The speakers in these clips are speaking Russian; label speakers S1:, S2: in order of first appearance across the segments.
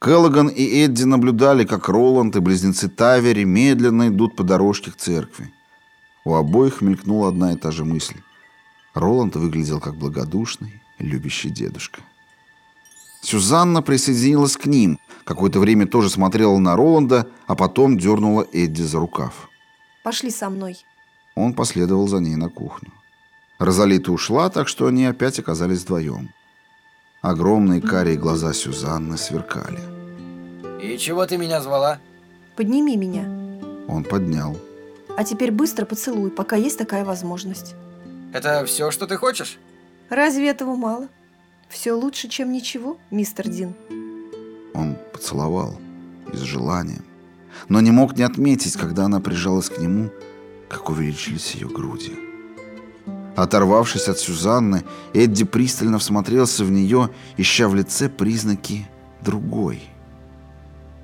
S1: Келлоган и Эдди наблюдали, как Роланд и близнецы Тавери медленно идут по дорожке к церкви. У обоих мелькнула одна и та же мысль. Роланд выглядел как благодушный, любящий дедушка. Сюзанна присоединилась к ним, какое-то время тоже смотрела на Роланда, а потом дернула Эдди за рукав.
S2: Пошли со мной.
S1: Он последовал за ней на кухню. Розалита ушла, так что они опять оказались вдвоем. Огромные карие глаза Сюзанны сверкали.
S3: И чего ты меня звала?
S2: Подними меня.
S1: Он поднял.
S2: А теперь быстро поцелуй, пока есть такая возможность.
S3: Это все, что ты хочешь?
S2: Разве этого мало? Все лучше, чем ничего, мистер Дин.
S1: Он поцеловал, и с желанием, но не мог не отметить, когда она прижалась к нему, как увеличились ее груди. Оторвавшись от Сюзанны, Эдди пристально всмотрелся в нее, ища в лице признаки другой.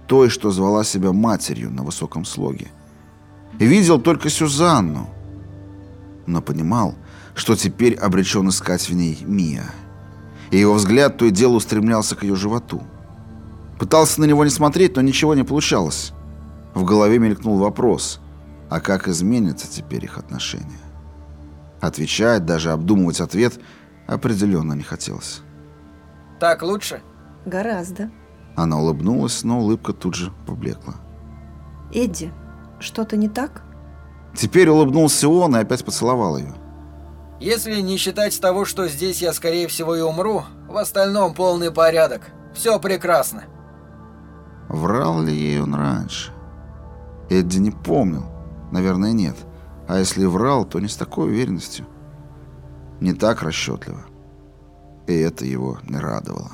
S1: Той, что звала себя матерью на высоком слоге. Видел только Сюзанну, но понимал, что теперь обречен искать в ней Мия. И его взгляд то и дело устремлялся к ее животу. Пытался на него не смотреть, но ничего не получалось. В голове мелькнул вопрос, а как изменятся теперь их отношения? Отвечать, даже обдумывать ответ определенно не хотелось.
S3: Так лучше?
S2: Гораздо.
S1: Она улыбнулась, но улыбка тут же поблекла.
S2: Эдди, что-то не так?
S1: Теперь улыбнулся он и опять поцеловал ее.
S3: Если не считать того, что здесь я, скорее всего, и умру, в остальном полный порядок. Все прекрасно.
S1: Врал ли ей он раньше? Эдди не помнил. Наверное, нет. А если врал, то не с такой уверенностью. Не так расчетливо. И это его не радовало.